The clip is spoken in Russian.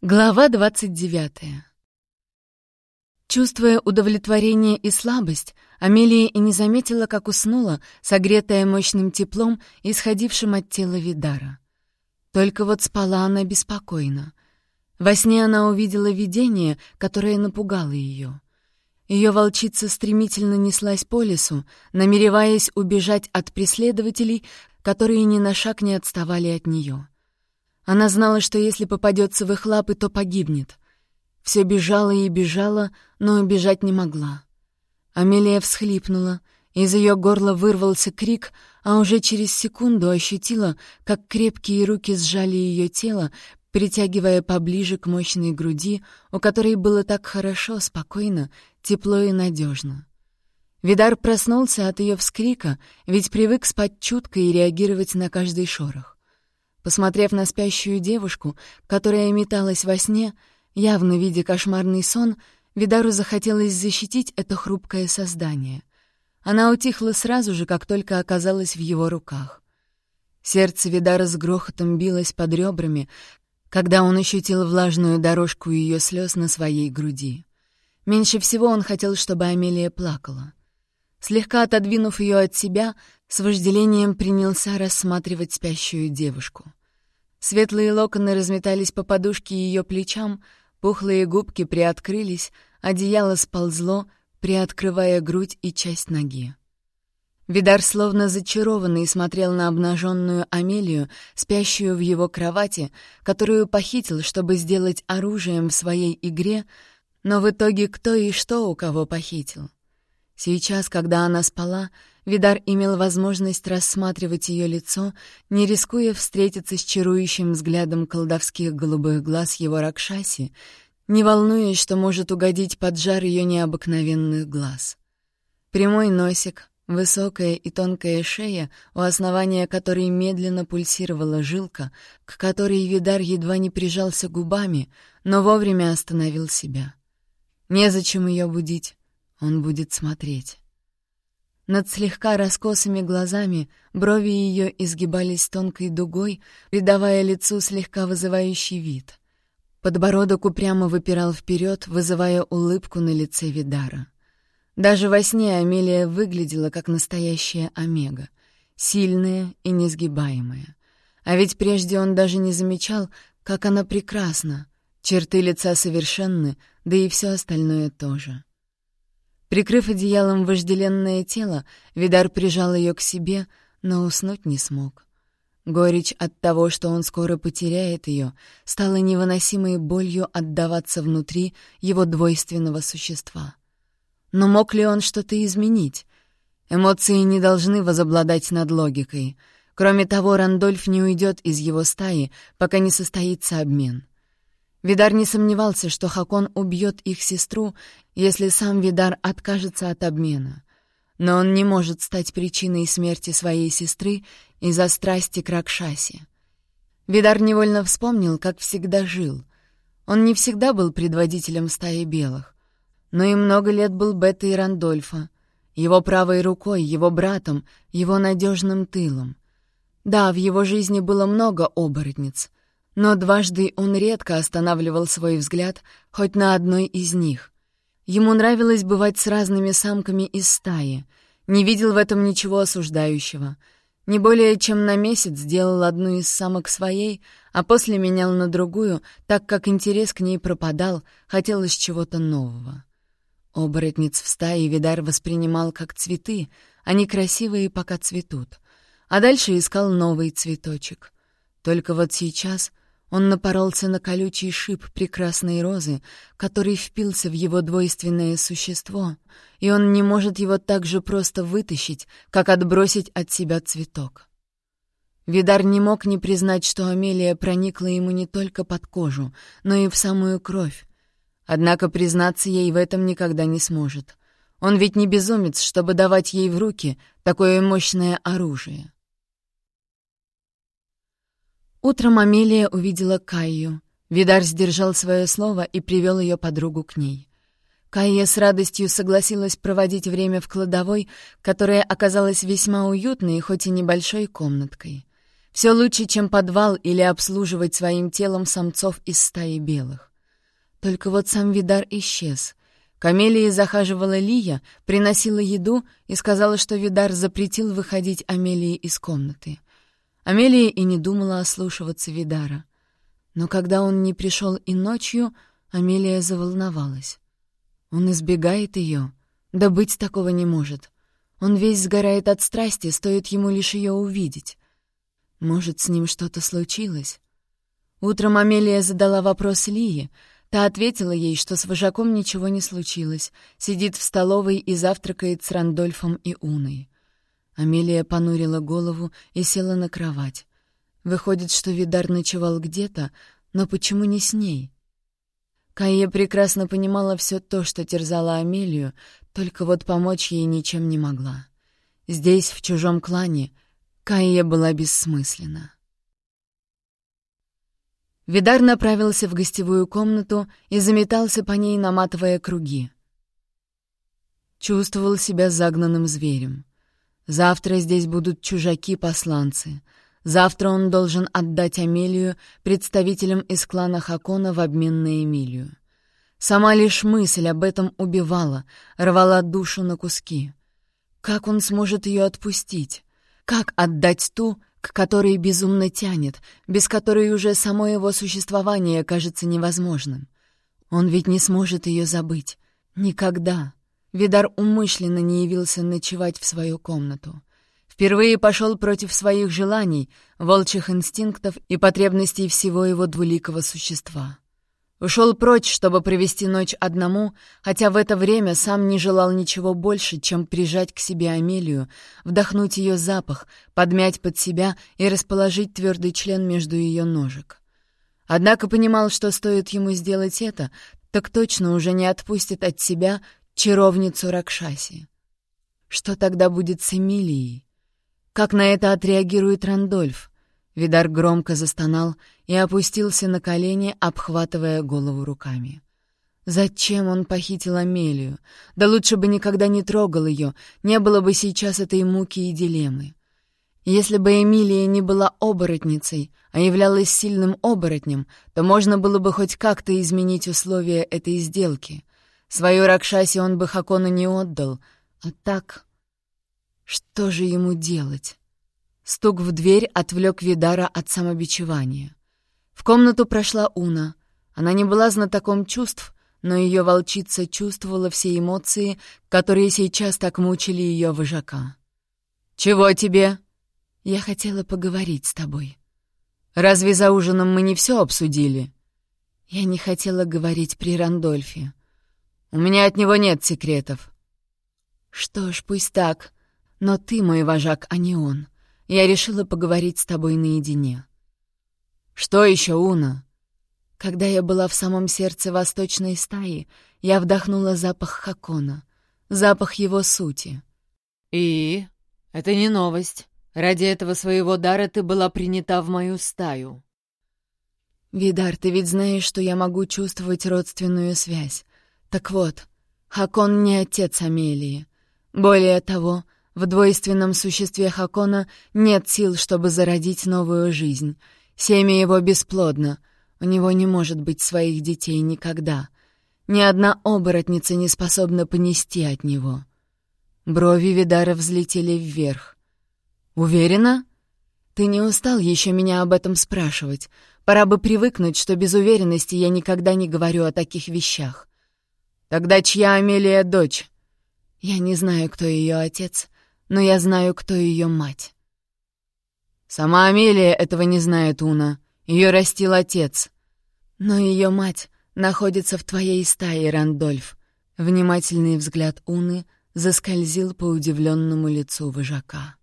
Глава 29. Чувствуя удовлетворение и слабость, Амелия и не заметила, как уснула, согретая мощным теплом, исходившим от тела Видара. Только вот спала она беспокойно. Во сне она увидела видение, которое напугало ее. Ее волчица стремительно неслась по лесу, намереваясь убежать от преследователей, которые ни на шаг не отставали от нее. Она знала, что если попадется в их лапы, то погибнет. Все бежала и бежала, но бежать не могла. Амелия всхлипнула, из ее горла вырвался крик, а уже через секунду ощутила, как крепкие руки сжали ее тело, притягивая поближе к мощной груди, у которой было так хорошо, спокойно, тепло и надежно. Видар проснулся от ее вскрика, ведь привык спать чутко и реагировать на каждый шорох. Посмотрев на спящую девушку, которая металась во сне, явно видя кошмарный сон, Видару захотелось защитить это хрупкое создание. Она утихла сразу же, как только оказалась в его руках. Сердце Видара с грохотом билось под ребрами, когда он ощутил влажную дорожку ее слез на своей груди. Меньше всего он хотел, чтобы Амелия плакала. Слегка отодвинув ее от себя, с вожделением принялся рассматривать спящую девушку. Светлые локоны разметались по подушке ее плечам, пухлые губки приоткрылись, одеяло сползло, приоткрывая грудь и часть ноги. Видар словно зачарованный смотрел на обнаженную Амелию, спящую в его кровати, которую похитил, чтобы сделать оружием в своей игре, но в итоге кто и что у кого похитил. Сейчас, когда она спала, Видар имел возможность рассматривать ее лицо, не рискуя встретиться с чарующим взглядом колдовских голубых глаз его Ракшаси, не волнуясь, что может угодить под жар ее необыкновенных глаз. Прямой носик, высокая и тонкая шея, у основания которой медленно пульсировала жилка, к которой Видар едва не прижался губами, но вовремя остановил себя. Незачем ее будить, он будет смотреть. Над слегка раскосыми глазами брови ее изгибались тонкой дугой, придавая лицу слегка вызывающий вид. Подбородок упрямо выпирал вперед, вызывая улыбку на лице Видара. Даже во сне Амелия выглядела как настоящая Омега, сильная и несгибаемая. А ведь прежде он даже не замечал, как она прекрасна, черты лица совершенны, да и все остальное тоже. Прикрыв одеялом вожделенное тело, Видар прижал ее к себе, но уснуть не смог. Горечь от того, что он скоро потеряет ее, стала невыносимой болью отдаваться внутри его двойственного существа. Но мог ли он что-то изменить? Эмоции не должны возобладать над логикой. Кроме того, Рандольф не уйдет из его стаи, пока не состоится обмен. Видар не сомневался, что Хакон убьет их сестру, если сам Видар откажется от обмена. Но он не может стать причиной смерти своей сестры из-за страсти к Ракшасе. Видар невольно вспомнил, как всегда жил. Он не всегда был предводителем стаи белых, но и много лет был Бетой Рандольфа, его правой рукой, его братом, его надежным тылом. Да, в его жизни было много оборотниц — но дважды он редко останавливал свой взгляд хоть на одной из них. Ему нравилось бывать с разными самками из стаи, не видел в этом ничего осуждающего. Не более чем на месяц сделал одну из самок своей, а после менял на другую, так как интерес к ней пропадал, хотелось чего-то нового. Оборотниц в стае Видар воспринимал как цветы, они красивые, пока цветут. А дальше искал новый цветочек. Только вот сейчас он напоролся на колючий шип прекрасной розы, который впился в его двойственное существо, и он не может его так же просто вытащить, как отбросить от себя цветок. Видар не мог не признать, что Амелия проникла ему не только под кожу, но и в самую кровь. Однако признаться ей в этом никогда не сможет. Он ведь не безумец, чтобы давать ей в руки такое мощное оружие. Утром Амелия увидела Кайю. Видар сдержал свое слово и привел ее подругу к ней. Кайя с радостью согласилась проводить время в кладовой, которая оказалась весьма уютной, хоть и небольшой комнаткой. Все лучше, чем подвал или обслуживать своим телом самцов из стаи белых. Только вот сам Видар исчез. К Амелии захаживала Лия, приносила еду и сказала, что Видар запретил выходить Амелии из комнаты. Амелия и не думала ослушиваться Видара. Но когда он не пришел и ночью, Амелия заволновалась. Он избегает ее. Да быть такого не может. Он весь сгорает от страсти, стоит ему лишь ее увидеть. Может, с ним что-то случилось? Утром Амелия задала вопрос Лии. Та ответила ей, что с вожаком ничего не случилось, сидит в столовой и завтракает с Рандольфом и Уной. Амелия понурила голову и села на кровать. Выходит, что Видар ночевал где-то, но почему не с ней? Кайя прекрасно понимала все то, что терзала Амелию, только вот помочь ей ничем не могла. Здесь, в чужом клане, Кайя была бессмысленна. Видар направился в гостевую комнату и заметался по ней, наматывая круги. Чувствовал себя загнанным зверем. Завтра здесь будут чужаки-посланцы — Завтра он должен отдать Амелию представителям из клана Хакона в обмен на Эмилию. Сама лишь мысль об этом убивала, рвала душу на куски. Как он сможет ее отпустить? Как отдать ту, к которой безумно тянет, без которой уже само его существование кажется невозможным? Он ведь не сможет ее забыть. Никогда. Видар умышленно не явился ночевать в свою комнату. Впервые пошел против своих желаний, волчьих инстинктов и потребностей всего его двуликого существа. Ушел прочь, чтобы провести ночь одному, хотя в это время сам не желал ничего больше, чем прижать к себе Амелию, вдохнуть ее запах, подмять под себя и расположить твердый член между ее ножек. Однако понимал, что стоит ему сделать это, так точно уже не отпустит от себя чаровницу Ракшаси. Что тогда будет с Эмилией? Как на это отреагирует Рандольф? Видар громко застонал и опустился на колени, обхватывая голову руками. Зачем он похитил Амелию? Да лучше бы никогда не трогал ее, не было бы сейчас этой муки и дилеммы. Если бы Эмилия не была оборотницей, а являлась сильным оборотнем, то можно было бы хоть как-то изменить условия этой сделки. Свою Ракшаси он бы Хакону не отдал, а так что же ему делать? Стук в дверь отвлек Видара от самобичевания. В комнату прошла Уна. Она не была знатоком чувств, но ее волчица чувствовала все эмоции, которые сейчас так мучили ее вожака. «Чего тебе?» «Я хотела поговорить с тобой». «Разве за ужином мы не все обсудили?» «Я не хотела говорить при Рандольфе». «У меня от него нет секретов». «Что ж, пусть так. Но ты мой вожак, а не он. Я решила поговорить с тобой наедине». «Что еще, Уна?» Когда я была в самом сердце восточной стаи, я вдохнула запах Хакона, запах его сути. «И? Это не новость. Ради этого своего дара ты была принята в мою стаю». «Видар, ты ведь знаешь, что я могу чувствовать родственную связь. Так вот, Хакон не отец Амелии. Более того, в двойственном существе Хакона нет сил, чтобы зародить новую жизнь. Семя его бесплодно. У него не может быть своих детей никогда. Ни одна оборотница не способна понести от него. Брови Видара взлетели вверх. «Уверена?» «Ты не устал еще меня об этом спрашивать. Пора бы привыкнуть, что без уверенности я никогда не говорю о таких вещах». «Тогда чья Амелия дочь?» «Я не знаю, кто ее отец, но я знаю, кто ее мать». «Сама Амелия этого не знает, Уна. Ее растил отец». «Но ее мать находится в твоей стае, Рандольф». Внимательный взгляд Уны заскользил по удивленному лицу вожака.